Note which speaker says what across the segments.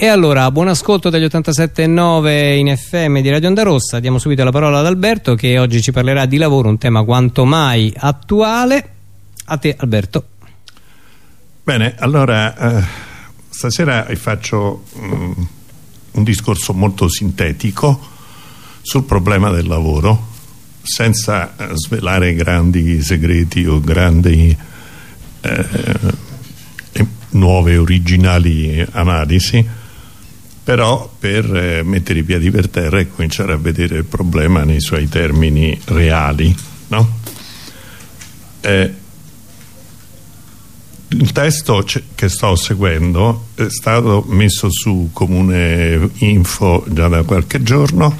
Speaker 1: E allora, buon ascolto dagli 87.9 in FM di Radio Onda Rossa. Diamo subito la parola ad Alberto che oggi ci parlerà di lavoro, un tema quanto mai attuale. A te Alberto.
Speaker 2: Bene, allora eh, stasera faccio um, un discorso molto sintetico sul problema del lavoro senza eh, svelare grandi segreti o grandi eh, nuove originali analisi però per eh, mettere i piedi per terra e cominciare a vedere il problema nei suoi termini reali no? eh, il testo che sto seguendo è stato messo su Comune Info già da qualche giorno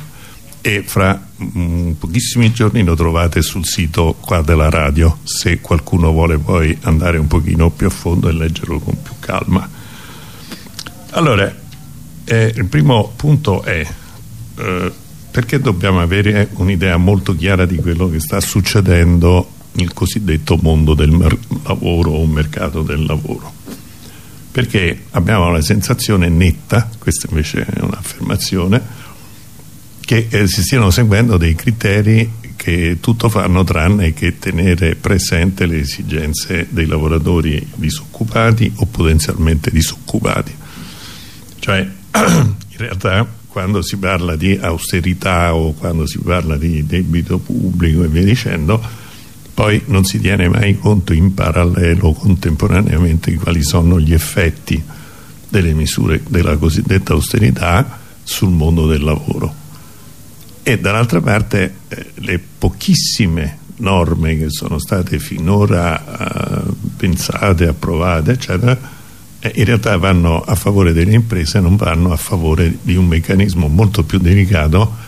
Speaker 2: e fra mm, pochissimi giorni lo trovate sul sito qua della radio se qualcuno vuole poi andare un pochino più a fondo e leggerlo con più calma allora eh, il primo punto è eh, perché dobbiamo avere un'idea molto chiara di quello che sta succedendo nel cosiddetto mondo del lavoro o mercato del lavoro? Perché abbiamo la sensazione netta questa invece è un'affermazione che eh, si stiano seguendo dei criteri che tutto fanno tranne che tenere presente le esigenze dei lavoratori disoccupati o potenzialmente disoccupati. Cioè in realtà quando si parla di austerità o quando si parla di debito pubblico e via dicendo poi non si tiene mai conto in parallelo contemporaneamente di quali sono gli effetti delle misure della cosiddetta austerità sul mondo del lavoro. E dall'altra parte eh, le pochissime norme che sono state finora eh, pensate, approvate eccetera in realtà vanno a favore delle imprese non vanno a favore di un meccanismo molto più delicato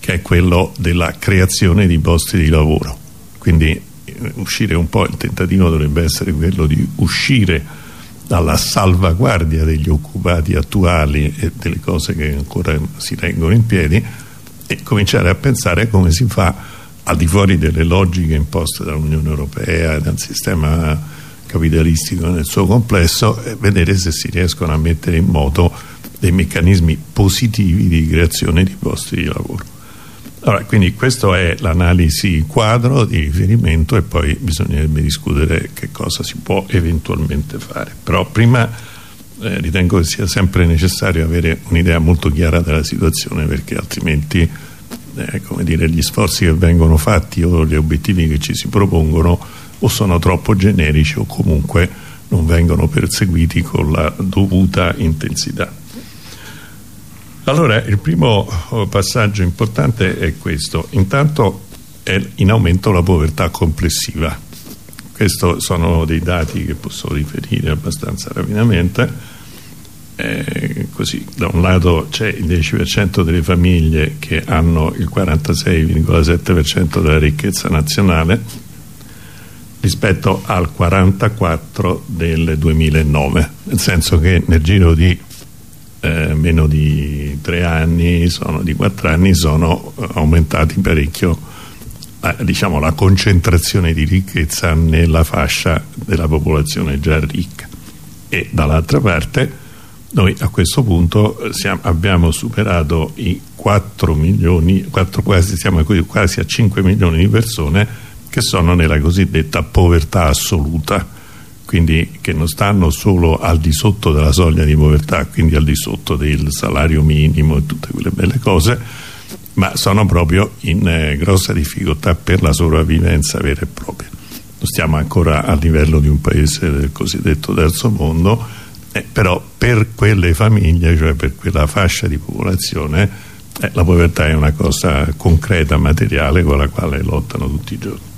Speaker 2: che è quello della creazione di posti di lavoro. Quindi eh, uscire un po' il tentativo dovrebbe essere quello di uscire dalla salvaguardia degli occupati attuali e delle cose che ancora si tengono in piedi e cominciare a pensare come si fa al di fuori delle logiche imposte dall'Unione Europea e dal sistema capitalistico nel suo complesso e vedere se si riescono a mettere in moto dei meccanismi positivi di creazione di posti di lavoro. Allora, quindi questa è l'analisi quadro di riferimento e poi bisognerebbe discutere che cosa si può eventualmente fare. Però prima eh, ritengo che sia sempre necessario avere un'idea molto chiara della situazione perché altrimenti eh, dire, gli sforzi che vengono fatti o gli obiettivi che ci si propongono o sono troppo generici o comunque non vengono perseguiti con la dovuta intensità. Allora il primo oh, passaggio importante è questo, intanto è in aumento la povertà complessiva, questi sono dei dati che posso riferire abbastanza rapidamente, eh, così da un lato c'è il 10% delle famiglie che hanno il 46,7% della ricchezza nazionale rispetto al 44 del 2009 nel senso che nel giro di eh, meno di tre anni sono, di quattro anni sono eh, aumentati parecchio eh, diciamo la concentrazione di ricchezza nella fascia della popolazione già ricca. E dall'altra parte noi a questo punto eh, siamo, abbiamo superato i 4 milioni 4, quasi, siamo quasi a 5 milioni di persone che sono nella cosiddetta povertà assoluta quindi che non stanno solo al di sotto della soglia di povertà quindi al di sotto del salario minimo e tutte quelle belle cose ma sono proprio in eh, grossa difficoltà per la sopravvivenza vera e propria. Non stiamo ancora a livello di un paese del cosiddetto terzo mondo eh, però per quelle famiglie cioè per quella fascia di popolazione eh, la povertà è una cosa concreta, materiale con la quale lottano tutti i giorni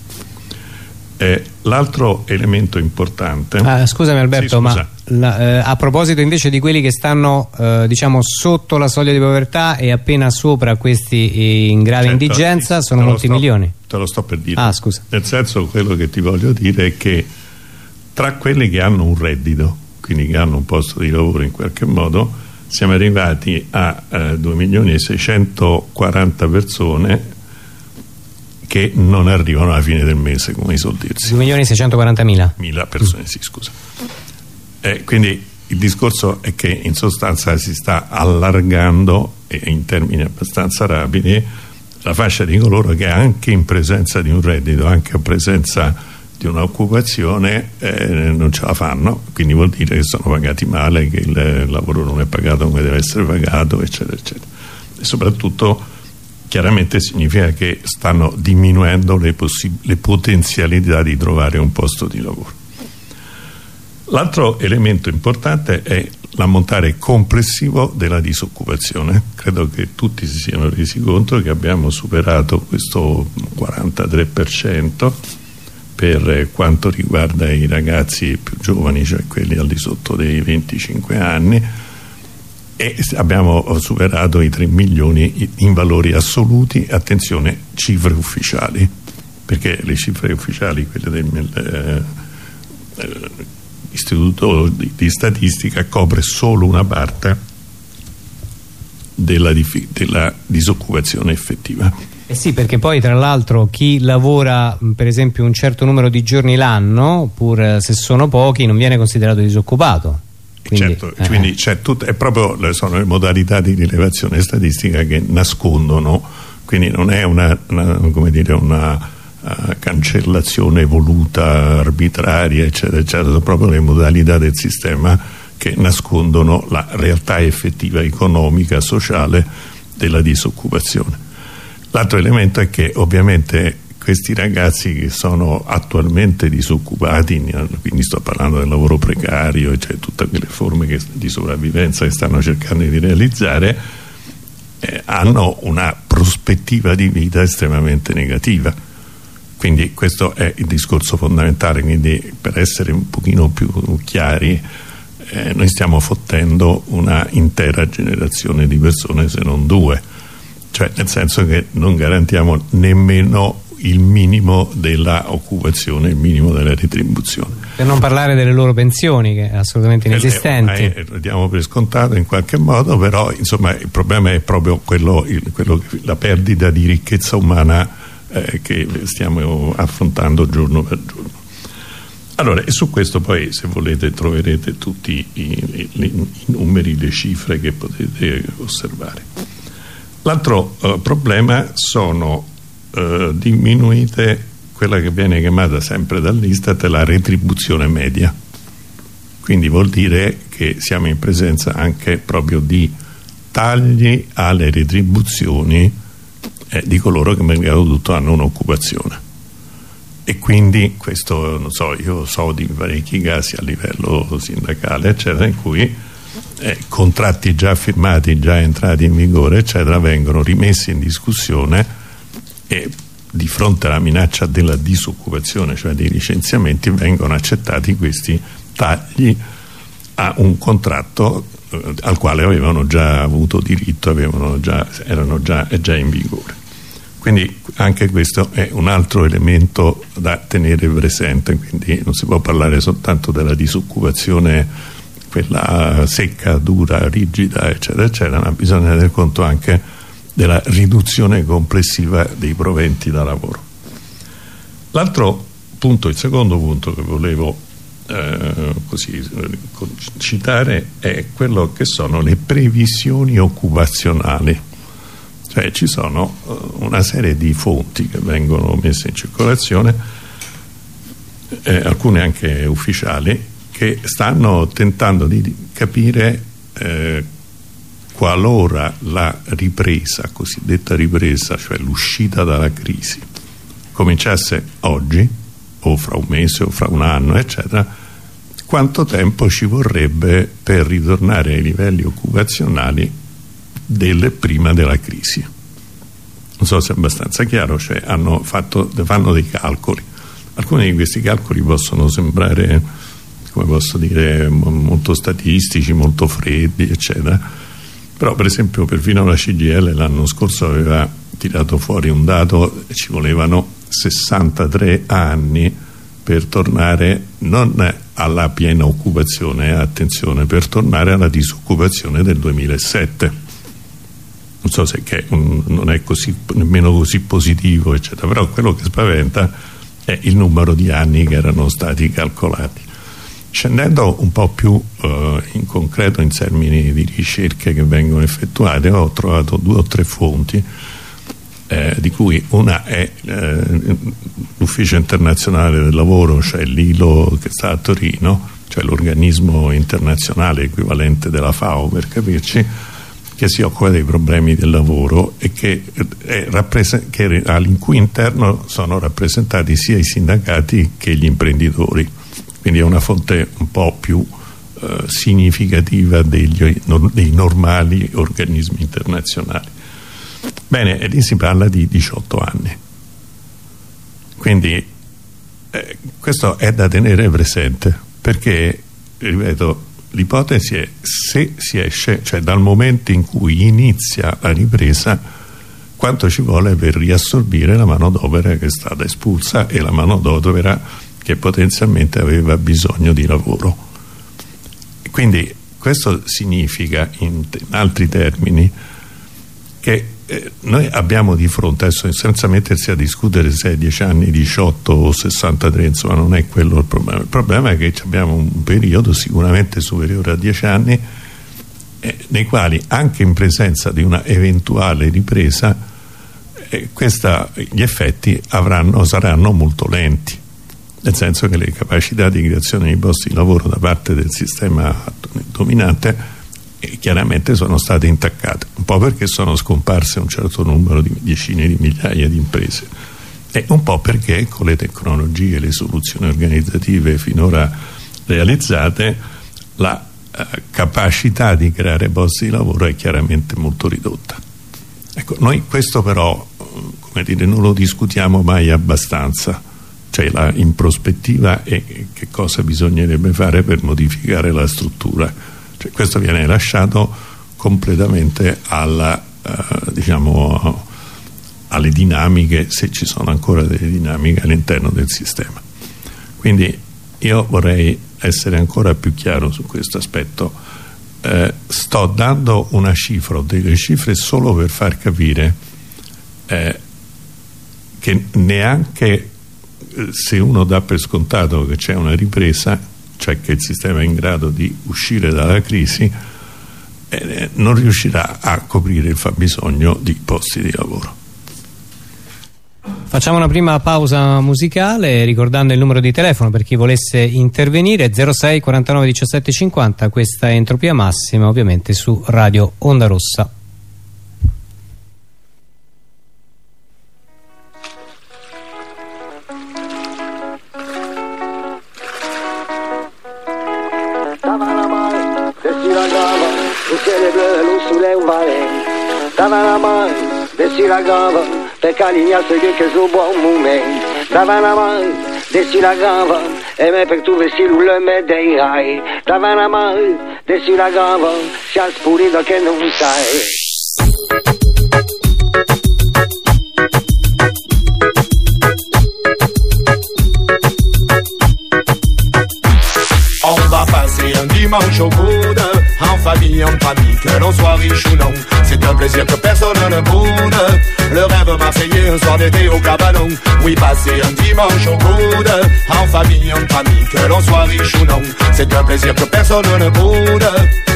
Speaker 2: eh, L'altro elemento importante
Speaker 1: ah, Scusami Alberto, sì, scusa. ma la, eh, a proposito invece di quelli che stanno eh, diciamo sotto la soglia di povertà e appena sopra questi eh, in grave certo, indigenza sono molti
Speaker 2: sto,
Speaker 1: milioni
Speaker 2: Te lo sto per dire
Speaker 1: ah, scusa.
Speaker 2: Nel senso quello che ti voglio dire è che tra quelli che hanno un reddito quindi che hanno un posto di lavoro in qualche modo siamo arrivati a eh, 2 milioni e 640 persone che non arrivano alla fine del mese come si suol dirsi
Speaker 1: 2 milioni e 640 mila
Speaker 2: mila persone, mm. sì scusa eh, quindi il discorso è che in sostanza si sta allargando e in termini abbastanza rapidi la fascia di coloro che anche in presenza di un reddito, anche in presenza di un'occupazione eh, non ce la fanno, quindi vuol dire che sono pagati male, che il lavoro non è pagato come deve essere pagato, eccetera, eccetera. E soprattutto chiaramente significa che stanno diminuendo le, le potenzialità di trovare un posto di lavoro. L'altro elemento importante è l'ammontare complessivo della disoccupazione. Credo che tutti si siano resi conto che abbiamo superato questo 43% per quanto riguarda i ragazzi più giovani, cioè quelli al di sotto dei 25 anni, e abbiamo superato i 3 milioni in valori assoluti, attenzione, cifre ufficiali, perché le cifre ufficiali, quelle del... Eh, eh, di, di statistica copre solo una parte della, della disoccupazione effettiva.
Speaker 1: Eh sì, perché poi tra l'altro chi lavora per esempio un certo numero di giorni l'anno, pur se sono pochi, non viene considerato disoccupato.
Speaker 2: Quindi, certo, eh. quindi c'è tutto, è proprio sono le modalità di rilevazione statistica che nascondono, quindi non è una, una come dire, una cancellazione voluta, arbitraria, eccetera, eccetera, sono proprio le modalità del sistema che nascondono la realtà effettiva economica, sociale della disoccupazione. L'altro elemento è che ovviamente questi ragazzi che sono attualmente disoccupati, quindi sto parlando del lavoro precario, cioè tutte quelle forme che, di sopravvivenza che stanno cercando di realizzare, eh, hanno una prospettiva di vita estremamente negativa. Quindi questo è il discorso fondamentale quindi per essere un pochino più chiari eh, noi stiamo fottendo una intera generazione di persone se non due. Cioè nel senso che non garantiamo nemmeno il minimo della occupazione, il minimo della retribuzione.
Speaker 1: Per non parlare delle loro pensioni, che è assolutamente inesistenti.
Speaker 2: Eh, lo diamo per scontato in qualche modo, però insomma il problema è proprio quello, il, quello la perdita di ricchezza umana eh, che stiamo affrontando giorno per giorno. Allora, e su questo poi, se volete, troverete tutti i, i, i numeri, le cifre che potete osservare. L'altro eh, problema sono eh, diminuite quella che viene chiamata sempre dall'Istat la retribuzione media. Quindi vuol dire che siamo in presenza anche proprio di tagli alle retribuzioni eh, di coloro che malgrado tutto hanno un'occupazione e quindi questo non so io so di parecchi casi a livello sindacale eccetera in cui eh, contratti già firmati già entrati in vigore eccetera vengono rimessi in discussione e di fronte alla minaccia della disoccupazione cioè dei licenziamenti vengono accettati questi tagli a un contratto eh, al quale avevano già avuto diritto, già, erano già, già in vigore. Quindi anche questo è un altro elemento da tenere presente, quindi non si può parlare soltanto della disoccupazione quella secca, dura, rigida, eccetera, eccetera, ma bisogna tener conto anche della riduzione complessiva dei proventi da lavoro. L'altro punto, il secondo punto che volevo eh, così, citare è quello che sono le previsioni occupazionali cioè ci sono uh, una serie di fonti che vengono messe in circolazione eh, alcune anche ufficiali che stanno tentando di capire eh, qualora la ripresa, cosiddetta ripresa, cioè l'uscita dalla crisi cominciasse oggi o fra un mese o fra un anno eccetera quanto tempo ci vorrebbe per ritornare ai livelli occupazionali del prima della crisi? Non so se è abbastanza chiaro cioè fatto, fanno dei calcoli. Alcuni di questi calcoli possono sembrare come posso dire molto statistici, molto freddi eccetera però per esempio perfino la CGL l'anno scorso aveva tirato fuori un dato ci volevano 63 anni per tornare non alla piena occupazione, attenzione, per tornare alla disoccupazione del 2007. Non so se è non è così, nemmeno così positivo, eccetera, però quello che spaventa è il numero di anni che erano stati calcolati. Scendendo un po' più eh, in concreto in termini di ricerche che vengono effettuate ho trovato due o tre fonti eh, di cui una è eh, l'ufficio internazionale del lavoro cioè l'ILO che sta a Torino cioè l'organismo internazionale equivalente della FAO per capirci che si occupa dei problemi del lavoro e che, eh, che al cui interno sono rappresentati sia i sindacati che gli imprenditori quindi è una fonte un po' più eh, significativa degli, dei normali organismi internazionali. Bene, e lì si parla di 18 anni. Quindi eh, questo è da tenere presente perché, ripeto, l'ipotesi è se si esce, cioè dal momento in cui inizia la ripresa quanto ci vuole per riassorbire la manodopera che è stata espulsa e la manodopera che potenzialmente aveva bisogno di lavoro. Quindi questo significa, in, altri termini, che eh, noi abbiamo di fronte, adesso senza mettersi a discutere se è 10 anni, 18 o 63, insomma non è quello il problema. Il problema è che abbiamo un periodo sicuramente superiore a 10 anni eh, nei quali anche in presenza di una eventuale ripresa eh, questa, gli effetti avranno, saranno molto lenti nel senso che le capacità di creazione di posti di lavoro da parte del sistema dominante eh, chiaramente sono state intaccate, un po' perché sono scomparse un certo numero di decine di migliaia di imprese e un po' perché con le tecnologie e le soluzioni organizzative finora realizzate la eh, capacità di creare posti di lavoro è chiaramente molto ridotta. Ecco, noi questo però, eh, come dire, non lo discutiamo mai abbastanza cioè la, in prospettiva e che cosa bisognerebbe fare per modificare la struttura? Cioè, questo viene lasciato completamente alla, uh, diciamo, alle dinamiche se ci sono ancora delle dinamiche all'interno del sistema. Quindi io vorrei essere ancora più chiaro su questo aspetto. Eh, sto dando una cifra o delle cifre solo per far capire eh, che neanche se uno dà per scontato che c'è una ripresa cioè che il sistema è in grado di uscire dalla crisi eh, non riuscirà a coprire il fabbisogno di posti di lavoro.
Speaker 1: Facciamo una prima pausa musicale ricordando il numero di telefono per chi volesse intervenire 06 49 17 50 questa è Entropia Massima ovviamente su Radio Onda Rossa
Speaker 3: dessi la gava, per calignarsi che che su buon momento. Dava la mano, dessi la gava, e me per tu vesti le me dei hai. Dava la mano, dessi la gava, si ha spurito che non sai.
Speaker 4: On va passer un dimanche au coude, en famille, en famille, que l'on soit riche ou non. C'est un plaisir que personne ne boude. Le rêve marseillais, un soir d'été au cabanon. Oui, passer un dimanche au coude, en famille, en famille, que l'on soit riche ou non. C'est un plaisir que personne ne boude.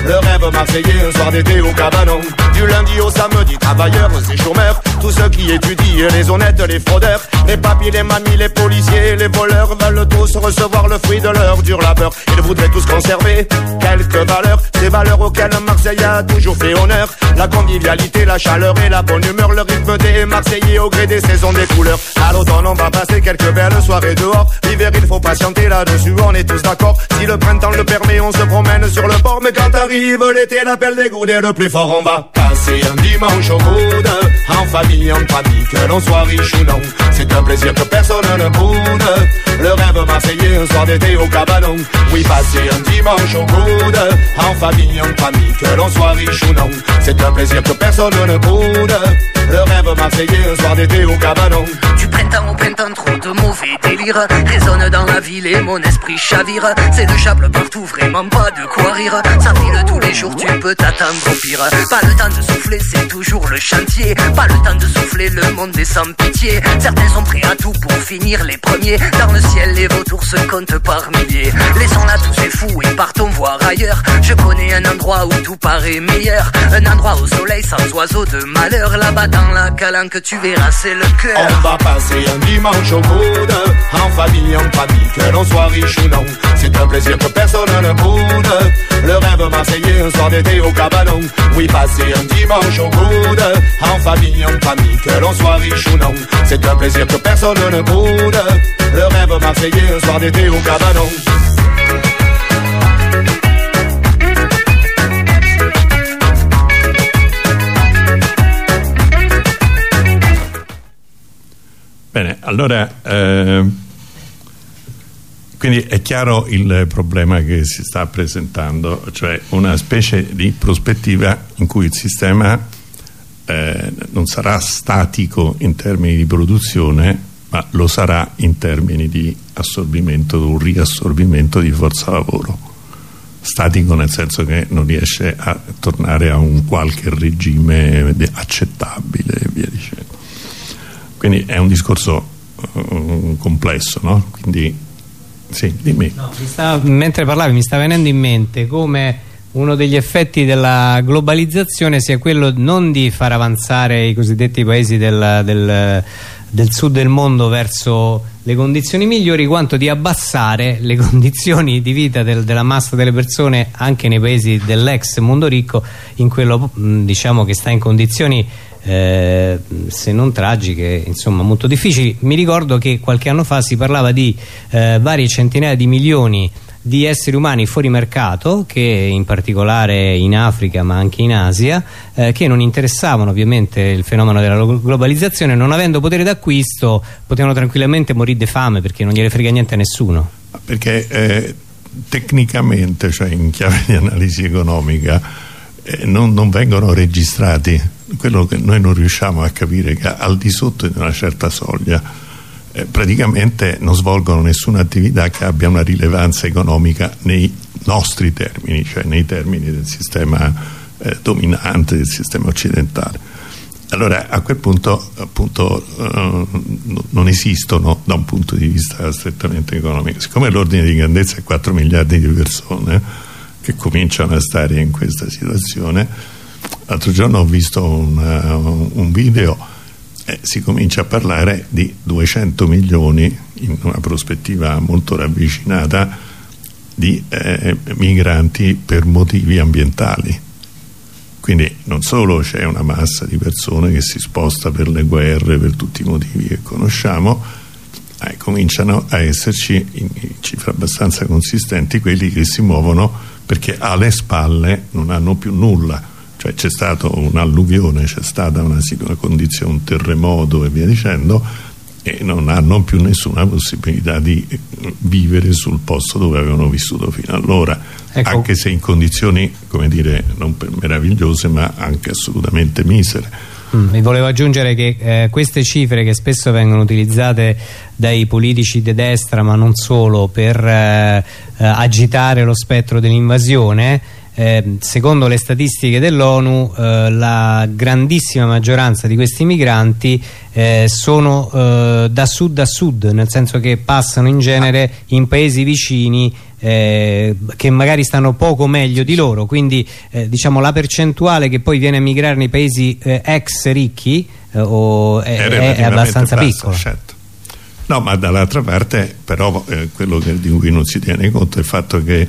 Speaker 4: Le rêve marseillais, un soir d'été au cabanon. Du lundi au samedi, travailleurs et chômeurs. Tous ceux qui étudient, les honnêtes, les fraudeurs. Les papiers, les mamies, les policiers, les voleurs veulent tous recevoir le fruit de leur dur labeur. Ils voudraient tous conserver quelques valeurs, ces valeurs auxquelles Marseille a toujours fait honneur. La convivialité, la chaleur et la bonne humeur, le rythme des Marseillais au gré des saisons, des couleurs. À l'automne, on va passer quelques belles soirées dehors. L'hiver, il faut patienter là-dessus, on est tous d'accord. Si le printemps le permet, on se promène sur le port. Mais quand arrive l'été, l'appel des est le plus fort, on va passer un dimanche au coude, en famille, en famille, que l'on soit riche ou non. C'est un plaisir que personne ne boude. Le rêve marseillais, un soir d'été au cabanon. Oui, passer un dimanche au coude, en famille, en famille, que l'on soit riche ou non. C'est un plaisir que personne ne boude. Le rêve marseillais, un soir d'été au cabanon.
Speaker 5: Printemps au printemps, trop de mauvais délire. Résonne dans la ville et mon esprit chavire. C'est le chable partout, vraiment pas de quoi rire. Ça file tous les jours, tu peux t'attendre au pire. Pas le temps de souffler, c'est toujours le chantier. Pas le temps de souffler, le monde est sans pitié. Certains sont prêts à tout pour finir les premiers. Dans le ciel, les vautours se comptent par milliers. Laissons là tous ces fous et partons voir ailleurs. Je connais un endroit où tout paraît meilleur. Un endroit au soleil sans oiseaux de malheur. Là-bas dans la calanque, tu verras, c'est le cœur.
Speaker 4: On va passer un dimanche au coude, en famille, en famille, que l'on soit riche ou non. C'est un plaisir que personne ne boude. Le rêve marseillais, un soir d'été au cabanon. Oui, passer un dimanche au coude, en famille, en famille, que l'on soit riche ou non. C'est un plaisir que personne ne boude. Le rêve marseillais, un soir d'été au cabanon.
Speaker 2: Bene, allora eh, quindi è chiaro il problema che si sta presentando, cioè una specie di prospettiva in cui il sistema eh, non sarà statico in termini di produzione, ma lo sarà in termini di assorbimento o riassorbimento di forza lavoro. Statico nel senso che non riesce a tornare a un qualche regime accettabile e via dicendo quindi è un discorso uh, complesso no? quindi sì, dimmi.
Speaker 1: No, sta, mentre parlavi mi sta venendo in mente come uno degli effetti della globalizzazione sia quello non di far avanzare i cosiddetti paesi del, del, del sud del mondo verso le condizioni migliori quanto di abbassare le condizioni di vita del, della massa delle persone anche nei paesi dell'ex mondo ricco in quello diciamo che sta in condizioni eh, se non tragiche, insomma molto difficili. Mi ricordo che qualche anno fa si parlava di eh, varie centinaia di milioni di esseri umani fuori mercato che in particolare in Africa ma anche in Asia eh, che non interessavano ovviamente il fenomeno della globalizzazione non avendo potere d'acquisto potevano tranquillamente morire di fame perché non gliene frega niente a nessuno
Speaker 2: perché eh, tecnicamente cioè in chiave di analisi economica eh, non, non vengono registrati quello che noi non riusciamo a capire è che al di sotto di una certa soglia eh, praticamente non svolgono nessuna attività che abbia una rilevanza economica nei nostri termini, cioè nei termini del sistema eh, dominante, del sistema occidentale. Allora a quel punto appunto eh, non esistono da un punto di vista strettamente economico. Siccome l'ordine di grandezza è 4 miliardi di persone che cominciano a stare in questa situazione, l'altro giorno ho visto un, uh, un video eh, si comincia a parlare di 200 milioni in una prospettiva molto ravvicinata di eh, migranti per motivi ambientali. Quindi non solo c'è una massa di persone che si sposta per le guerre per tutti i motivi che conosciamo eh, cominciano a esserci in cifre abbastanza consistenti quelli che si muovono perché alle spalle non hanno più nulla cioè c'è stato un'alluvione, c'è stata una, una condizione, un terremoto e via dicendo e non hanno più nessuna possibilità di eh, vivere sul posto dove avevano vissuto fino allora ecco. anche se in condizioni come dire non meravigliose ma anche assolutamente misere
Speaker 1: mm, mi volevo aggiungere che eh, queste cifre che spesso vengono utilizzate dai politici di destra ma non solo per eh, eh, agitare lo spettro dell'invasione eh, secondo le statistiche dell'ONU eh, la grandissima maggioranza di questi migranti eh, sono eh, da sud a sud nel senso che passano in genere in paesi vicini eh, che magari stanno poco meglio di loro quindi eh, diciamo la percentuale che poi viene a migrare nei paesi ex ricchi o, è, è, è, abbastanza piccola
Speaker 2: certo. no ma dall'altra parte però quello che, di cui non si tiene conto è il fatto che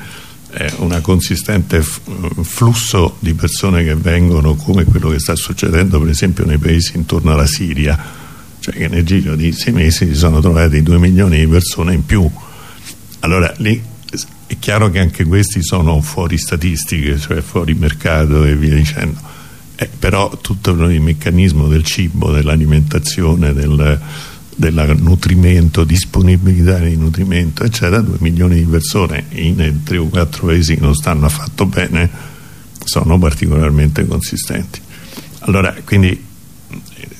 Speaker 2: eh, un consistente flusso di persone che vengono come quello che sta succedendo per esempio nei paesi intorno alla Siria. Cioè che nel giro di sei mesi si sono trovati due milioni di persone in più. Allora lì è chiaro che anche questi sono fuori statistiche cioè fuori mercato e via dicendo. Eh, però tutto il meccanismo del cibo dell'alimentazione del del nutrimento, disponibilità di nutrimento eccetera, 2 milioni di persone in 3 o 4 paesi che non stanno affatto bene sono particolarmente consistenti allora quindi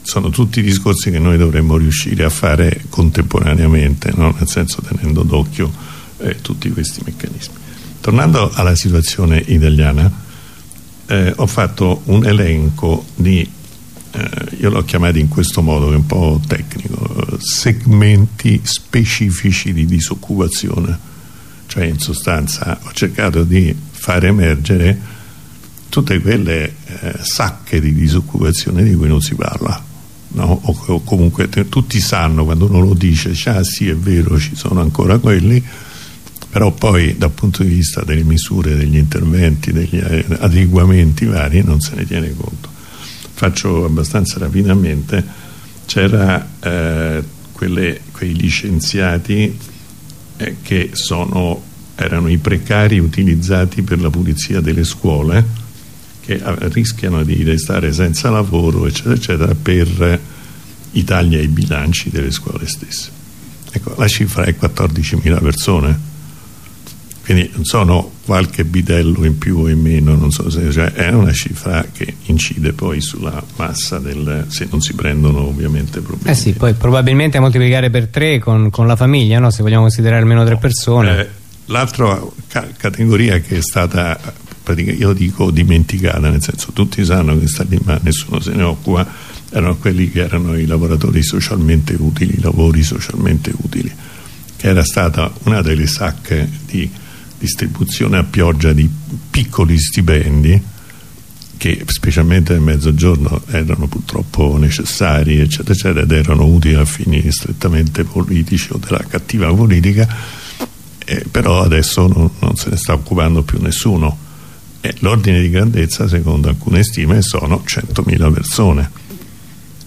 Speaker 2: sono tutti discorsi che noi dovremmo riuscire a fare contemporaneamente no? nel senso tenendo d'occhio eh, tutti questi meccanismi tornando alla situazione italiana eh, ho fatto un elenco di eh, io l'ho chiamato in questo modo che è un po' tecnico segmenti specifici di disoccupazione. Cioè in sostanza ho cercato di far emergere tutte quelle eh, sacche di disoccupazione di cui non si parla no? o, o, comunque tutti sanno quando uno lo dice, ah sì è vero ci sono ancora quelli. Però poi dal punto di vista delle misure, degli interventi, degli eh, adeguamenti vari non se ne tiene conto faccio abbastanza rapidamente c'era eh, quei licenziati eh, che sono, erano i precari utilizzati per la pulizia delle scuole che eh, rischiano di restare senza lavoro eccetera eccetera per i tagli ai bilanci delle scuole stesse. Ecco la cifra è 14.000 persone quindi sono qualche bidello in più o in meno non so se, cioè è una cifra che incide poi sulla massa del, se non si prendono ovviamente problemi
Speaker 1: eh sì poi probabilmente moltiplicare per tre con, con la famiglia no? se vogliamo considerare almeno tre persone
Speaker 2: eh, l'altra ca categoria che è stata io dico dimenticata nel senso tutti sanno che sta lì ma nessuno se ne occupa erano quelli che erano i lavoratori socialmente utili i lavori socialmente utili che era stata una delle sacche di distribuzione a pioggia di piccoli stipendi che specialmente nel mezzogiorno erano purtroppo necessari eccetera eccetera ed erano utili a fini strettamente politici o della cattiva politica eh, però adesso non, non, se ne sta occupando più nessuno. Eh, l'ordine di grandezza secondo alcune stime sono 100.000 persone.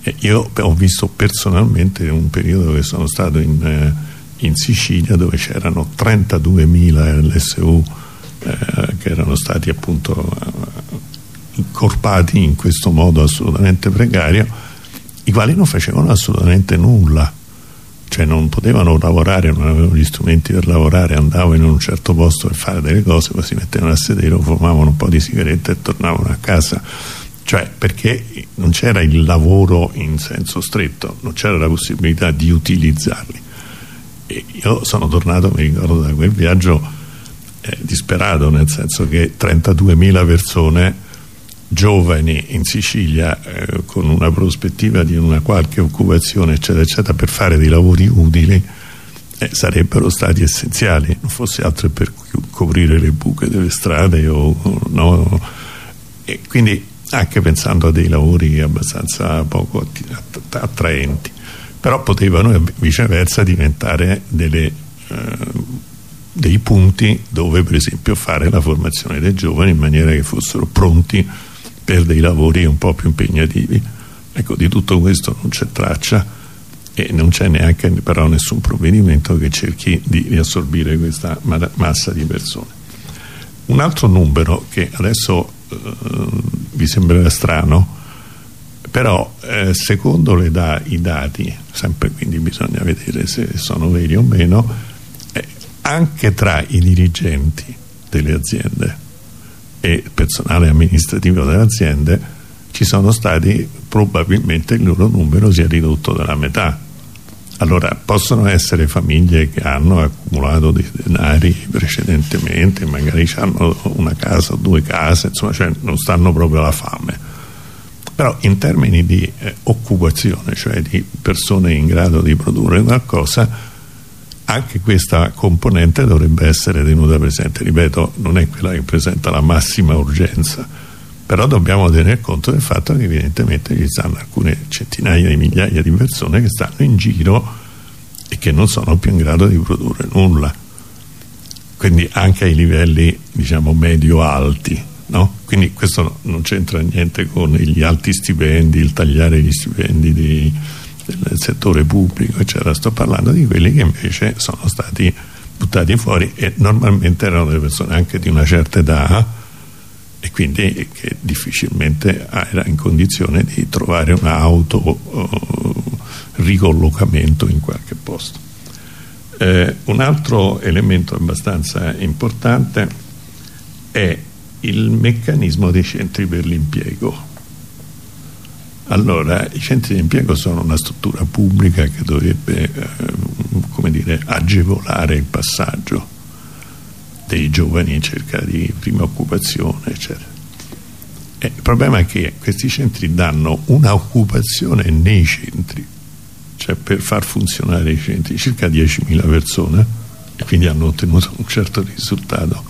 Speaker 2: Eh, io ho visto personalmente un periodo che sono stato in eh, in Sicilia dove c'erano 32.000 LSU eh, che erano stati appunto eh, incorpati in questo modo assolutamente precario i quali non facevano assolutamente nulla. Cioè non potevano lavorare, non avevano gli strumenti per lavorare, andavano in un certo posto per fare delle cose, poi si mettevano a sedere, fumavano un po' di sigarette e tornavano a casa. Cioè perché non c'era il lavoro in senso stretto, non c'era la possibilità di utilizzarli e io sono tornato, mi ricordo da quel viaggio eh, disperato nel senso che 32.000 persone giovani in Sicilia eh, con una prospettiva di una qualche occupazione eccetera eccetera per fare dei lavori utili eh, sarebbero stati essenziali. Non fosse altro per coprire le buche delle strade o, o no. E quindi anche pensando a dei lavori abbastanza poco attraenti però potevano viceversa diventare delle, eh, dei punti dove per esempio fare la formazione dei giovani in maniera che fossero pronti per dei lavori un po' più impegnativi. Ecco di tutto questo non c'è traccia e non c'è neanche però nessun provvedimento che cerchi di riassorbire questa massa di persone. Un altro numero che adesso eh, vi sembrerà strano però eh, secondo da, i dati sempre quindi bisogna vedere se sono veri o meno eh, anche tra i dirigenti delle aziende e il personale amministrativo delle aziende ci sono stati probabilmente il loro numero si è ridotto della metà. Allora possono essere famiglie che hanno accumulato dei denari precedentemente magari hanno una casa o due case insomma cioè non stanno proprio alla fame però in termini di eh, occupazione cioè di persone in grado di produrre qualcosa anche questa componente dovrebbe essere tenuta presente. Ripeto non è quella che presenta la massima urgenza però dobbiamo tener conto del fatto che evidentemente ci stanno alcune centinaia di migliaia di persone che stanno in giro e che non sono più in grado di produrre nulla. Quindi anche ai livelli diciamo medio alti no? quindi questo non c'entra niente con gli alti stipendi il tagliare gli stipendi di, del settore pubblico eccetera sto parlando di quelli che invece sono stati buttati fuori e normalmente erano delle persone anche di una certa età e quindi che difficilmente era in condizione di trovare un auto uh, ricollocamento in qualche posto eh, un altro elemento abbastanza importante è il meccanismo dei centri per l'impiego Allora, i centri di impiego sono una struttura pubblica che dovrebbe eh, dire, agevolare il passaggio dei giovani in cerca di prima occupazione, eccetera. E il problema è che questi centri danno un'occupazione nei centri, cioè per far funzionare i centri, circa 10.000 persone, e quindi hanno ottenuto un certo risultato.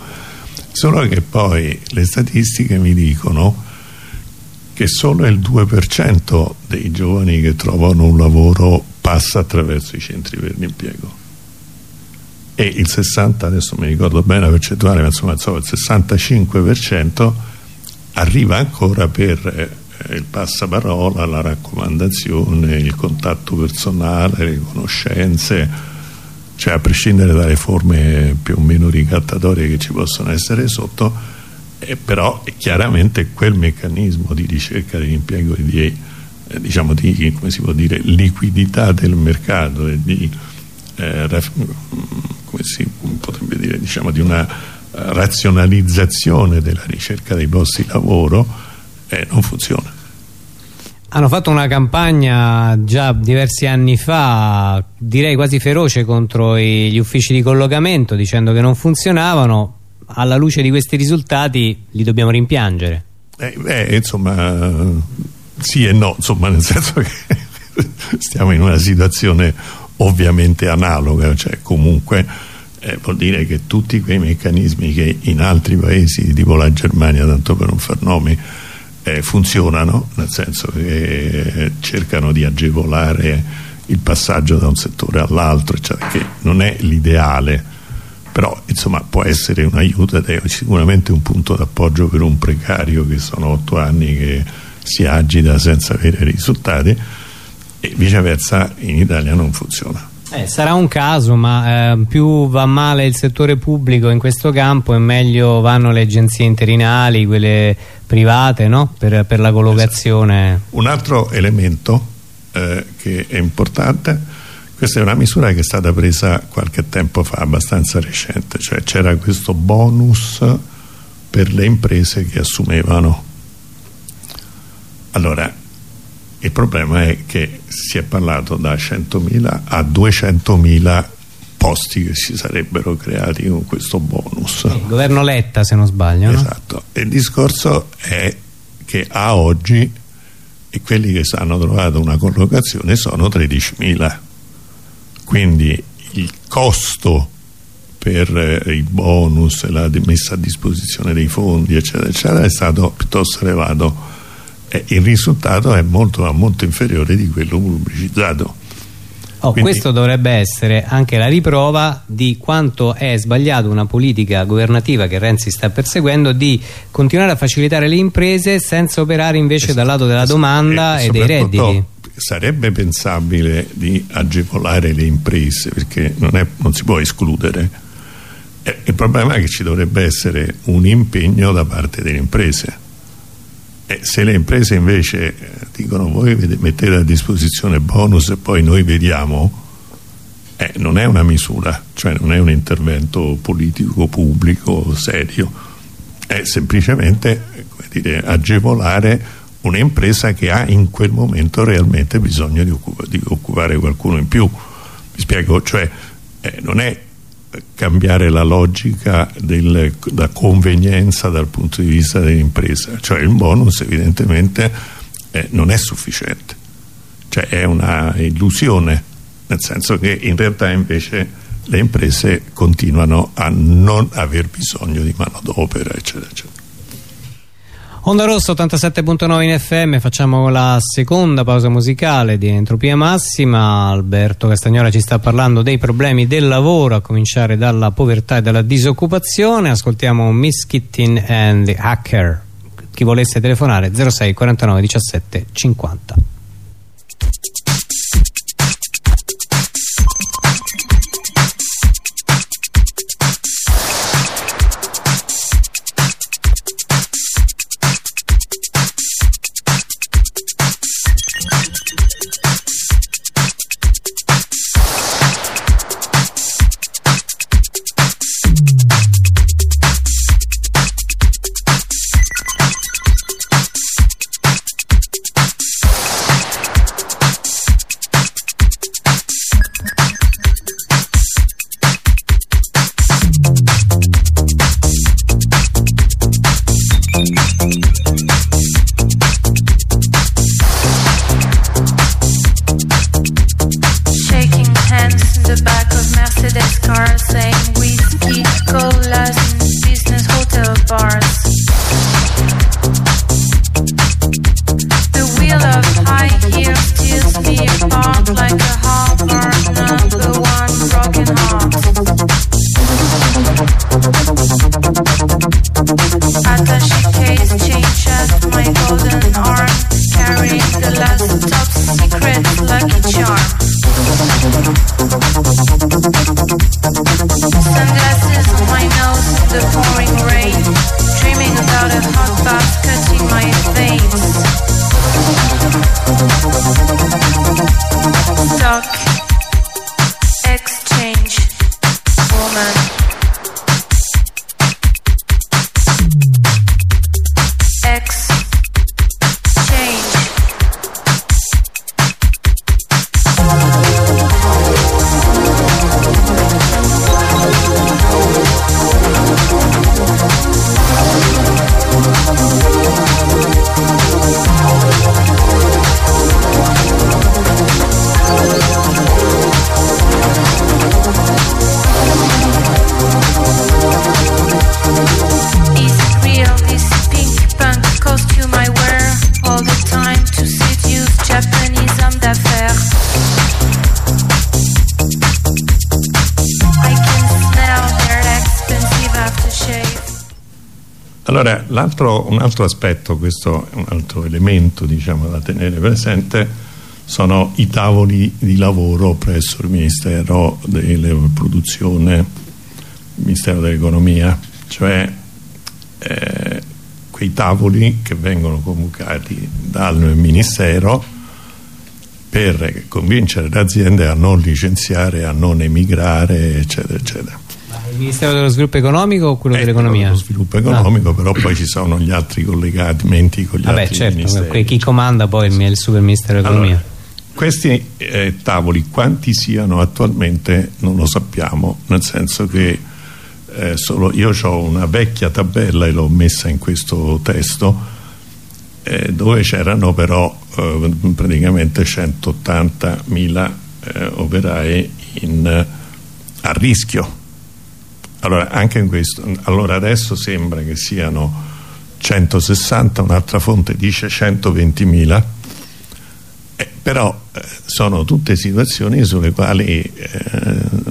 Speaker 2: Solo che poi le statistiche mi dicono che solo il 2% dei giovani che trovano un lavoro passa attraverso i centri per l'impiego. E il 60, adesso mi ricordo bene la percentuale, ma insomma, il 65% arriva ancora per eh, il passaparola, la raccomandazione, il contatto personale, le conoscenze, cioè a prescindere dalle forme più o meno ricattatorie che ci possono essere sotto, eh, però chiaramente quel meccanismo di ricerca dell'impiego di, eh, diciamo di come si può dire, liquidità del mercato e di, eh, come si potrebbe dire, diciamo di una eh, razionalizzazione della ricerca dei posti di lavoro eh, non funziona.
Speaker 1: Hanno fatto una campagna già diversi anni fa, direi quasi feroce contro gli uffici di collocamento dicendo che non funzionavano, alla luce di questi risultati li dobbiamo rimpiangere.
Speaker 2: Eh, beh, insomma sì e no insomma nel senso che stiamo in una situazione ovviamente analoga cioè comunque eh, vuol dire che tutti quei meccanismi che in altri paesi tipo la Germania tanto per non far nomi eh, funzionano nel senso che eh, cercano di agevolare il passaggio da un settore all'altro che non è l'ideale però insomma può essere un aiuto ed è sicuramente un punto d'appoggio per un precario che sono otto anni che si agita senza avere risultati e viceversa in Italia non funziona.
Speaker 1: Eh, sarà un caso, ma eh, più va male il settore pubblico in questo campo e meglio vanno le agenzie interinali, quelle private, no? per, per, la collocazione.
Speaker 2: Esatto. Un altro elemento eh, che è importante questa è una misura che è stata presa qualche tempo fa, abbastanza recente, cioè c'era questo bonus per le imprese che assumevano. Allora, il problema è che si è parlato da 100.000 a 200.000 posti che si sarebbero creati con questo bonus.
Speaker 1: Il governo Letta se non sbaglio.
Speaker 2: Esatto, no? il discorso è che a oggi e quelli che hanno trovato una collocazione sono 13.000 quindi il costo per eh, i bonus, la messa a disposizione dei fondi eccetera eccetera è stato piuttosto elevato e il risultato è molto, molto inferiore di quello pubblicizzato.
Speaker 1: Oh, Quindi... questo dovrebbe essere anche la riprova di quanto è sbagliata una politica governativa che Renzi sta perseguendo di continuare a facilitare le imprese senza operare invece dal lato della domanda e, e dei redditi.
Speaker 2: sarebbe pensabile di agevolare le imprese perché non, è, non si può escludere. Eh, il problema è che ci dovrebbe essere un impegno da parte delle imprese e se le imprese invece eh, dicono voi mettete a disposizione bonus e poi noi vediamo eh, non è una misura cioè non è un intervento politico pubblico serio. È semplicemente dire, agevolare un'impresa che ha in quel momento realmente bisogno di, occupa di occupare qualcuno in più. Mi spiego, cioè eh, non è cambiare la logica della convenienza dal punto di vista dell'impresa. Cioè il bonus evidentemente eh, non è sufficiente. Cioè è una illusione nel senso che in realtà invece le imprese continuano a non aver bisogno di manodopera eccetera eccetera
Speaker 1: Onda Rosso 87.9 in FM, facciamo la seconda pausa musicale di Entropia Massima. Alberto Castagnola ci sta parlando dei problemi del lavoro, a cominciare dalla povertà e dalla disoccupazione. Ascoltiamo Miss Kittin and the Hacker. Chi volesse telefonare 06 49 17 50.
Speaker 2: Allora, un altro aspetto, questo è un altro elemento diciamo, da tenere presente, sono i tavoli di lavoro presso il Ministero della Produzione, il Ministero dell'Economia, cioè eh, quei tavoli che vengono convocati dal Ministero per convincere le aziende a non licenziare, a non emigrare, eccetera, eccetera.
Speaker 1: Il Ministero dello Sviluppo Economico o quello eh, dell'Economia?
Speaker 2: Lo sviluppo economico, ah. però poi ci sono gli altri collegamenti con gli Vabbè, altri
Speaker 1: certo,
Speaker 2: ministeri.
Speaker 1: Chi comanda poi il, il super Ministero dell'Economia? Allora,
Speaker 2: questi eh, tavoli, quanti siano attualmente, non lo sappiamo, nel senso che eh, solo io ho una vecchia tabella e l'ho messa in questo testo, eh, dove c'erano però eh, praticamente 180.000 eh, operai in, a rischio allora, anche in questo, allora adesso sembra che siano 160, un'altra fonte dice 120.000, eh, però eh, sono tutte situazioni sulle quali eh,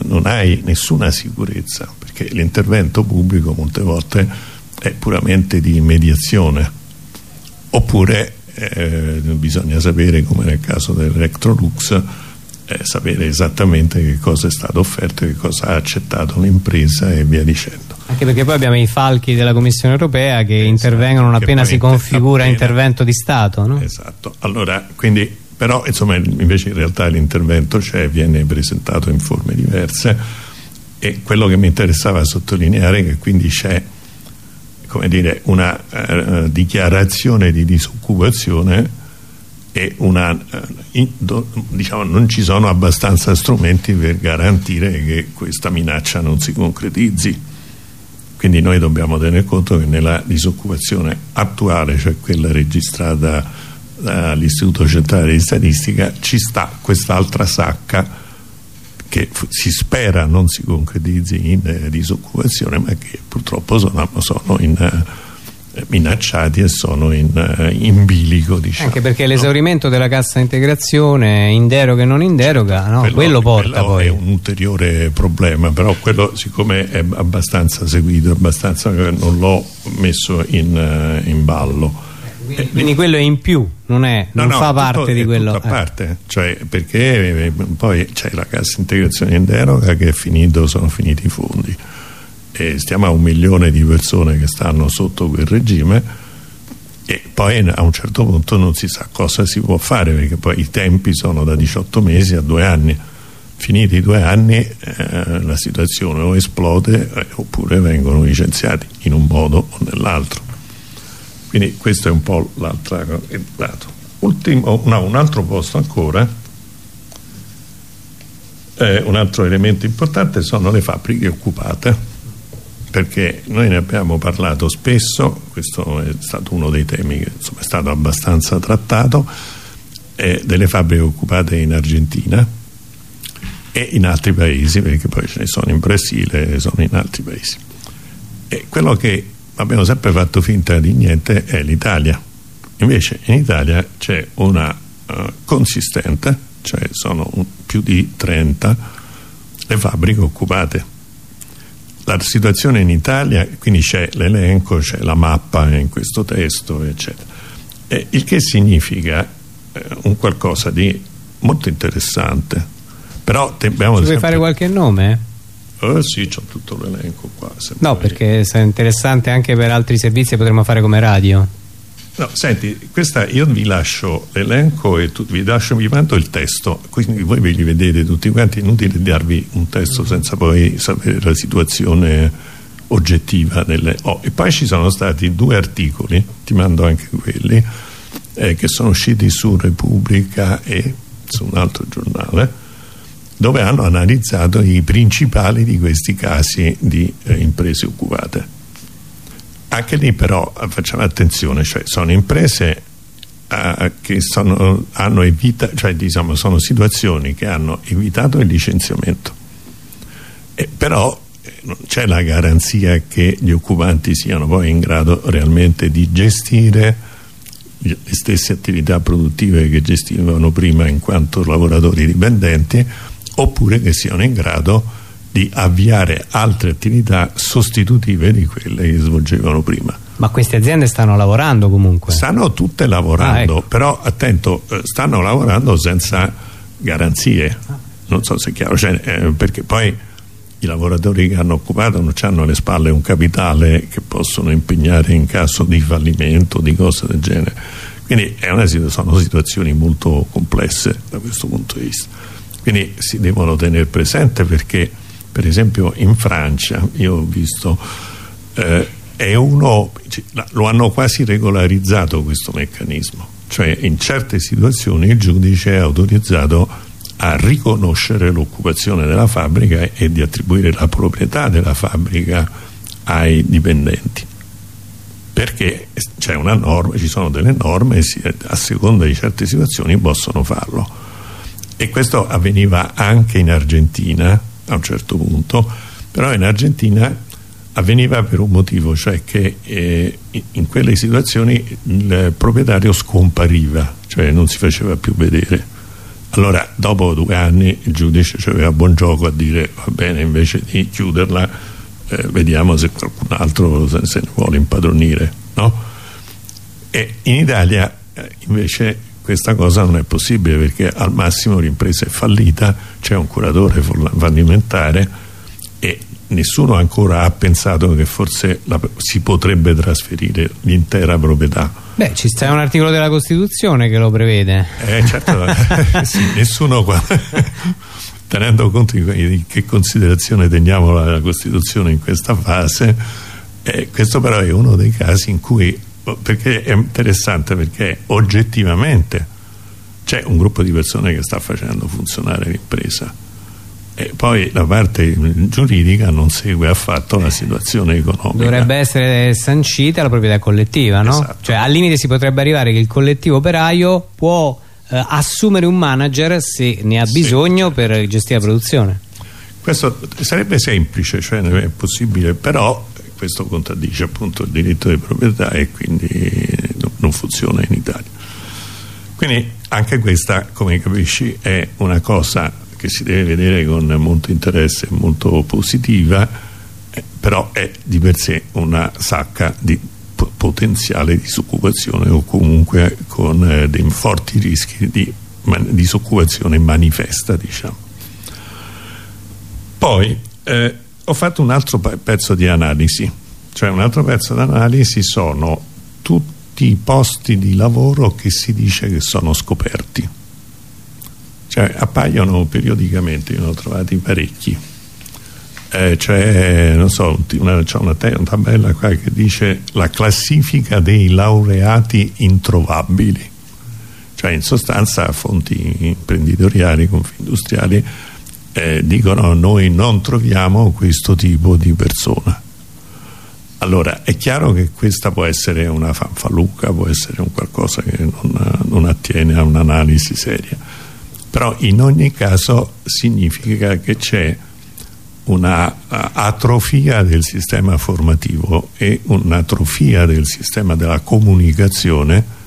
Speaker 2: non hai nessuna sicurezza, perché l'intervento pubblico molte volte è puramente di mediazione, oppure eh, bisogna sapere, come nel caso dell'Electrolux, eh, sapere esattamente che cosa è stato offerto, che cosa ha accettato l'impresa e via dicendo.
Speaker 1: Anche perché poi abbiamo i falchi della Commissione Europea che esatto, intervengono non appena si configura appena, intervento di Stato. No?
Speaker 2: Esatto, allora quindi però insomma invece in realtà l'intervento c'è, viene presentato in forme diverse e quello che mi interessava sottolineare è che quindi c'è come dire una eh, dichiarazione di disoccupazione e una, eh, diciamo, non ci sono abbastanza strumenti per garantire che questa minaccia non si concretizzi. Quindi noi dobbiamo tener conto che nella disoccupazione attuale cioè quella registrata dall'Istituto Centrale di Statistica ci sta quest'altra sacca che si spera non si concretizzi in eh, disoccupazione ma che purtroppo sono, sono in eh, minacciati e sono in, uh, in bilico diciamo.
Speaker 1: anche perché l'esaurimento no? della cassa integrazione in deroga e non in deroga no? quello, quello, porta quello poi
Speaker 2: è un ulteriore problema però quello siccome è abbastanza seguito abbastanza non l'ho messo in, uh, in ballo
Speaker 1: quindi, quindi, quello è in più non, è, no, non no, fa parte tutto, di quello
Speaker 2: a eh. parte cioè perché poi c'è la cassa integrazione in deroga che è finito sono finiti i fondi e stiamo a un milione di persone che stanno sotto quel regime e poi a un certo punto non si sa cosa si può fare perché poi i tempi sono da 18 mesi a due anni. Finiti i due anni eh, la situazione o esplode eh, oppure vengono licenziati in un modo o nell'altro. Quindi questo è un po' l'altro lato Ultimo, no, un altro posto ancora eh, un altro elemento importante sono le fabbriche occupate perché noi ne abbiamo parlato spesso, questo è stato uno dei temi che insomma, è stato abbastanza trattato, eh, delle fabbriche occupate in Argentina e in altri paesi, perché poi ce ne sono in Brasile e sono in altri paesi. E quello che abbiamo sempre fatto finta di niente è l'Italia. Invece in Italia c'è una uh, consistente, cioè sono un, più di 30 le fabbriche occupate la situazione in Italia, quindi c'è l'elenco, c'è la mappa in questo testo, eccetera. Eh, il che significa eh, un qualcosa di molto interessante. Però
Speaker 1: dobbiamo... Ci vuoi fare qualche nome?
Speaker 2: Eh sì, c'ho tutto l'elenco qua.
Speaker 1: No, perché è interessante anche per altri servizi potremmo fare come radio.
Speaker 2: No, senti, questa io vi lascio l'elenco e tu, vi lascio, vi mando il testo, quindi voi ve li vedete tutti quanti, inutile darvi un testo senza poi sapere la situazione oggettiva delle... Oh, e poi ci sono stati due articoli, ti mando anche quelli, eh, che sono usciti su Repubblica e su un altro giornale, dove hanno analizzato i principali di questi casi di eh, imprese occupate anche lì però facciamo attenzione cioè sono imprese uh, che sono, hanno evitato cioè diciamo sono situazioni che hanno evitato il licenziamento. E però eh, non c'è la garanzia che gli occupanti siano poi in grado realmente di gestire le stesse attività produttive che gestivano prima in quanto lavoratori dipendenti oppure che siano in grado di avviare altre attività sostitutive di quelle che svolgevano prima.
Speaker 1: Ma queste aziende stanno lavorando comunque?
Speaker 2: Stanno tutte lavorando, ah, ecco. però attento, eh, stanno lavorando senza garanzie. Non so se è chiaro, cioè, eh, perché poi i lavoratori che hanno occupato non hanno alle spalle un capitale che possono impegnare in caso di fallimento, di cose del genere. Quindi una, sono situazioni molto complesse da questo punto di vista. Quindi si devono tenere presente perché per esempio in Francia io ho visto eh, è uno lo hanno quasi regolarizzato questo meccanismo. Cioè in certe situazioni il giudice è autorizzato a riconoscere l'occupazione della fabbrica e di attribuire la proprietà della fabbrica ai dipendenti. Perché c'è una norma, ci sono delle norme a seconda di certe situazioni possono farlo. E questo avveniva anche in Argentina a un certo punto, però in Argentina avveniva per un motivo, cioè che eh, in quelle situazioni il proprietario scompariva, cioè non si faceva più vedere. Allora, dopo due anni, il giudice aveva buon gioco a dire va bene, invece di chiuderla, eh, vediamo se qualcun altro se, se ne vuole impadronire. No? E in Italia, eh, invece, questa cosa non è possibile perché al massimo l'impresa è fallita c'è un curatore fallimentare e nessuno ancora ha pensato che forse la, si potrebbe trasferire l'intera proprietà.
Speaker 1: Beh ci sta un articolo della Costituzione che lo prevede.
Speaker 2: Eh certo. Sì, nessuno qua. Tenendo conto di, che considerazione teniamo la, Costituzione in questa fase eh, questo però è uno dei casi in cui perché è interessante perché oggettivamente c'è un gruppo di persone che sta facendo funzionare l'impresa e poi la parte giuridica non segue affatto la situazione economica
Speaker 1: dovrebbe essere sancita la proprietà collettiva no? Esatto. cioè al limite si potrebbe arrivare che il collettivo operaio può eh, assumere un manager se ne ha bisogno sì, certo. per gestire la produzione
Speaker 2: questo sarebbe semplice cioè è possibile però questo contraddice appunto il diritto di proprietà e quindi non funziona in Italia. Quindi anche questa come capisci è una cosa che si deve vedere con molto interesse molto positiva eh, però è di per sé una sacca di potenziale disoccupazione o comunque con eh, dei forti rischi di disoccupazione manifesta diciamo. Poi eh, ho fatto un altro pezzo di analisi cioè un altro pezzo di analisi sono tutti i posti di lavoro che si dice che sono scoperti. Cioè appaiono periodicamente io ne ho trovati parecchi. Eh, c'è so una, una tabella qua che dice la classifica dei laureati introvabili. Cioè in sostanza fonti imprenditoriali, confindustriali eh, dicono noi non troviamo questo tipo di persona. Allora è chiaro che questa può essere una fanfaluca può essere un qualcosa che non, non attiene a un'analisi seria. Però in ogni caso significa che c'è una atrofia del sistema formativo e un'atrofia del sistema della comunicazione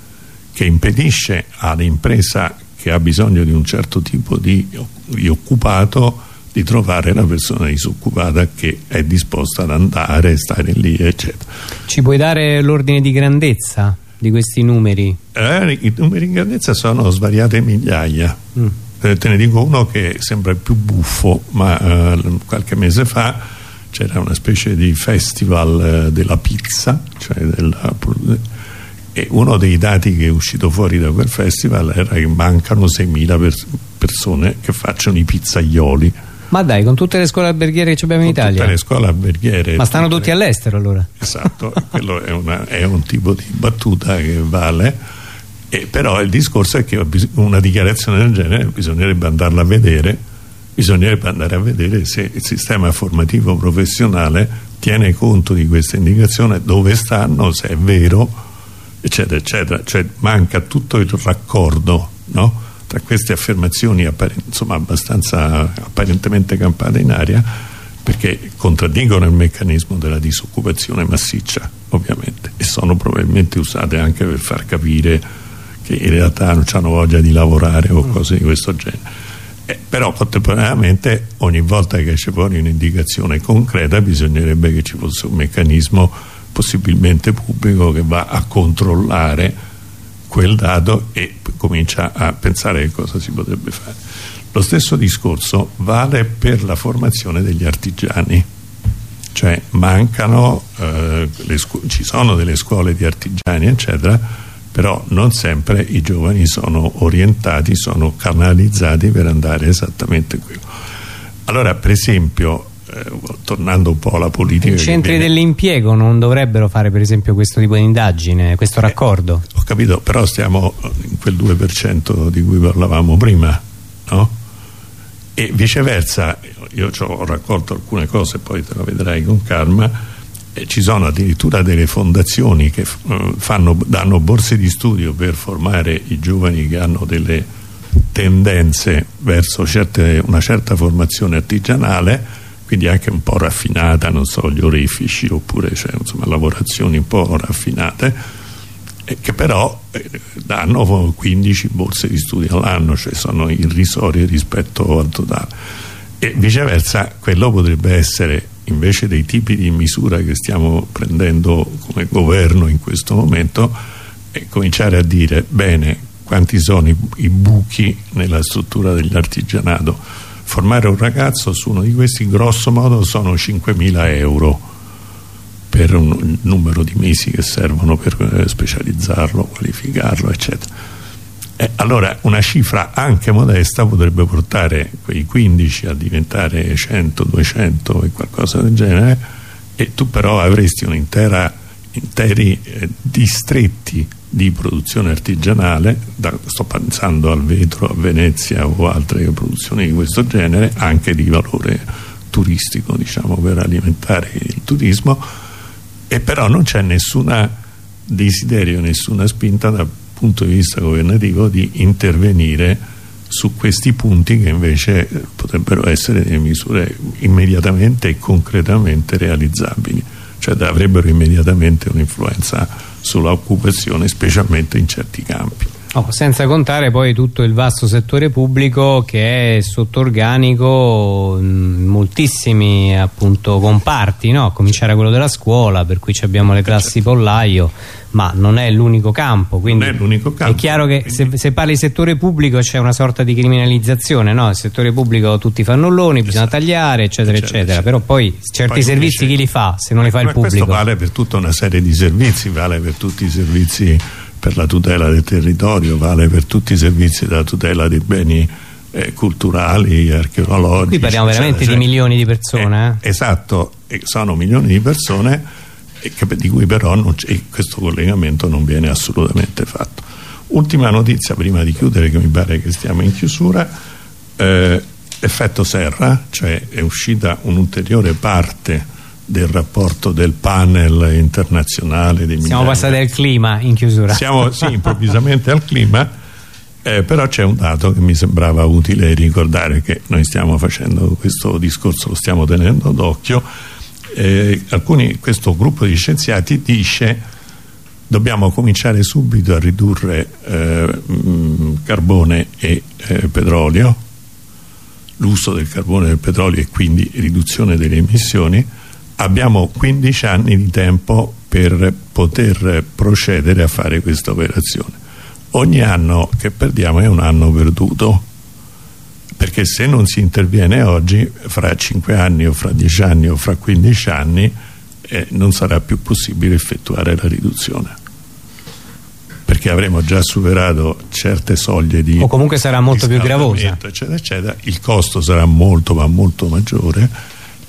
Speaker 2: che impedisce all'impresa che ha bisogno di un certo tipo di, di occupato di trovare la persona disoccupata che è disposta ad andare, stare lì eccetera.
Speaker 1: Ci puoi dare l'ordine di grandezza di questi numeri?
Speaker 2: Eh, I numeri di grandezza sono svariate migliaia mm. eh, te ne dico uno che sembra più buffo ma eh, qualche mese fa c'era una specie di festival eh, della pizza cioè della, e uno dei dati che è uscito fuori da quel festival era che mancano 6.000 pers persone che facciano i pizzaioli
Speaker 1: ma dai, con tutte le scuole alberghiere che abbiamo in
Speaker 2: con
Speaker 1: Italia?
Speaker 2: tutte le scuole alberghiere
Speaker 1: ma stanno tutti all'estero allora?
Speaker 2: esatto, quello è, una, è, un tipo di battuta che vale e però il discorso è che una dichiarazione del genere bisognerebbe andarla a vedere bisognerebbe andare a vedere se il sistema formativo professionale tiene conto di questa indicazione dove stanno, se è vero eccetera eccetera. Cioè manca tutto il raccordo no? tra queste affermazioni insomma abbastanza apparentemente campate in aria perché contraddicono il meccanismo della disoccupazione massiccia ovviamente e sono probabilmente usate anche per far capire che in realtà non hanno voglia di lavorare o cose di questo genere. Eh, però contemporaneamente ogni volta che esce fuori un'indicazione concreta bisognerebbe che ci fosse un meccanismo possibilmente pubblico che va a controllare quel dato e comincia a pensare che cosa si potrebbe fare lo stesso discorso vale per la formazione degli artigiani cioè mancano eh, ci sono delle scuole di artigiani eccetera però non sempre i giovani sono orientati, sono canalizzati per andare esattamente qui. Allora, per esempio, tornando un po' alla politica...
Speaker 1: I centri viene... dell'impiego non dovrebbero fare per esempio questo tipo di indagine, questo eh, raccordo?
Speaker 2: Ho capito, però stiamo in quel 2% di cui parlavamo prima, no? E viceversa, io ho raccolto alcune cose, poi te lo vedrai con calma, ci sono addirittura delle fondazioni che eh, fanno, danno borse di studio per formare i giovani che hanno delle tendenze verso certe, una certa formazione artigianale quindi anche un po' raffinata, non so, gli orefici oppure cioè, insomma, lavorazioni un po' raffinate che però eh, danno 15 borse di studio all'anno, cioè sono irrisori rispetto al totale e viceversa quello potrebbe essere invece dei tipi di misura che stiamo prendendo come governo in questo momento cominciare a dire bene quanti sono i, i buchi nella struttura dell'artigianato formare un ragazzo su uno di questi grosso modo sono 5.000 euro per un numero di mesi che servono per eh, specializzarlo, qualificarlo eccetera. Eh, allora una cifra anche modesta potrebbe portare quei 15 a diventare 100, 200 e qualcosa del genere e tu però avresti un'intera interi eh, distretti di produzione artigianale da, sto pensando al vetro a Venezia o altre produzioni di questo genere anche di valore turistico diciamo per alimentare il turismo. E però non c'è nessuna desiderio nessuna spinta da punto di vista governativo di intervenire su questi punti che invece potrebbero essere delle misure immediatamente e concretamente realizzabili cioè avrebbero immediatamente un'influenza sull'occupazione specialmente in certi campi
Speaker 1: Oh, senza contare poi tutto il vasto settore pubblico che è sotto organico in moltissimi appunto comparti, no? a cominciare da quello della scuola, per cui abbiamo le classi pollaio, ma non è l'unico campo, quindi
Speaker 2: non è, l'unico campo,
Speaker 1: è chiaro che quindi... se, se, parli di settore pubblico c'è una sorta di criminalizzazione, no? il settore pubblico tutti fanno fannulloni, bisogna esatto. tagliare, eccetera, eccetera, eccetera, però poi certi poi servizi chi li fa se non li fa il pubblico?
Speaker 2: Questo vale per tutta una serie di servizi, vale per tutti i servizi per la tutela del territorio, vale per tutti i servizi della tutela dei beni eh, culturali, archeologici.
Speaker 1: Qui parliamo veramente cioè, di milioni di persone.
Speaker 2: Eh, eh? Esatto, sono milioni di persone di cui però questo collegamento non viene assolutamente fatto. Ultima notizia prima di chiudere che mi pare che stiamo in chiusura, eh, effetto serra, cioè è uscita un'ulteriore parte del rapporto del panel internazionale dei
Speaker 1: siamo passati al clima in chiusura.
Speaker 2: Siamo sì, improvvisamente al clima eh, però c'è un dato che mi sembrava utile ricordare che noi stiamo facendo questo discorso lo stiamo tenendo d'occhio. Eh, questo gruppo di scienziati dice dobbiamo cominciare subito a ridurre eh, mh, carbone e eh, petrolio. L'uso del carbone e del petrolio e quindi riduzione delle emissioni abbiamo 15 anni di tempo per poter procedere a fare questa operazione. Ogni anno che perdiamo è un anno perduto perché se non si interviene oggi fra 5 anni o fra 10 anni o fra 15 anni eh, non sarà più possibile effettuare la riduzione. Perché avremo già superato certe soglie di
Speaker 1: o comunque sarà molto più gravosa.
Speaker 2: eccetera eccetera. Il costo sarà molto ma molto maggiore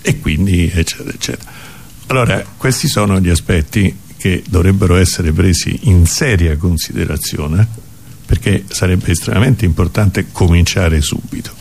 Speaker 2: e quindi eccetera eccetera. Allora questi sono gli aspetti che dovrebbero essere presi in seria considerazione perché sarebbe estremamente importante cominciare subito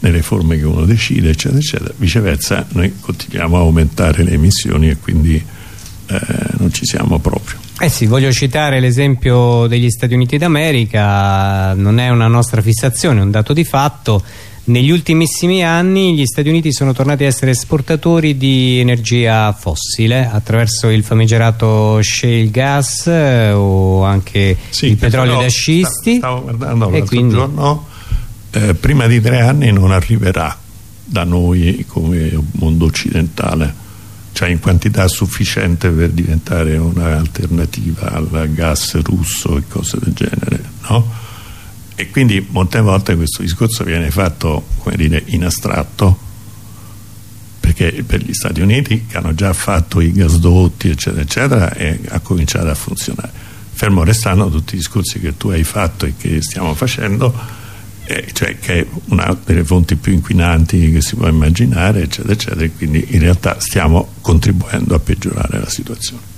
Speaker 2: nelle forme che uno decide eccetera eccetera. Viceversa noi continuiamo a aumentare le emissioni e quindi eh, non ci siamo proprio.
Speaker 1: Eh sì, voglio citare l'esempio degli Stati Uniti d'America, non è una nostra fissazione, è un dato di fatto. Negli ultimissimi anni gli Stati Uniti sono tornati a essere esportatori di energia fossile attraverso il famigerato shale gas eh, o anche sì, il petrolio da scisti.
Speaker 2: Stavo guardando l'altro quindi... giorno, eh, prima di tre anni non arriverà da noi come mondo occidentale cioè in quantità sufficiente per diventare un'alternativa al gas russo e cose del genere no? E quindi molte volte questo discorso viene fatto dire in astratto perché per gli Stati Uniti che hanno già fatto i gasdotti eccetera eccetera e ha cominciato a funzionare. Fermo restando tutti i discorsi che tu hai fatto e che stiamo facendo eh, cioè che è una delle fonti più inquinanti che si può immaginare eccetera eccetera e quindi in realtà stiamo contribuendo a peggiorare la situazione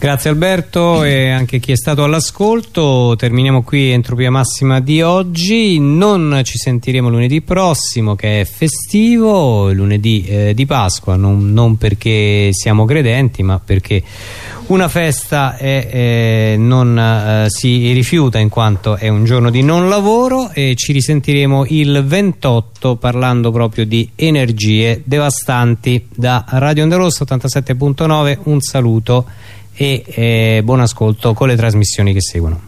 Speaker 1: Grazie Alberto e anche chi è stato all'ascolto. Terminiamo qui Entropia Massima di oggi. Non ci sentiremo lunedì prossimo che è festivo, lunedì eh, di Pasqua, non, non, perché siamo credenti ma perché una festa è, eh, non eh, si rifiuta in quanto è un giorno di non lavoro e ci risentiremo il 28 parlando proprio di energie devastanti da Radio Onda Rossa 87.9. Un saluto e eh, buon ascolto con le trasmissioni che seguono.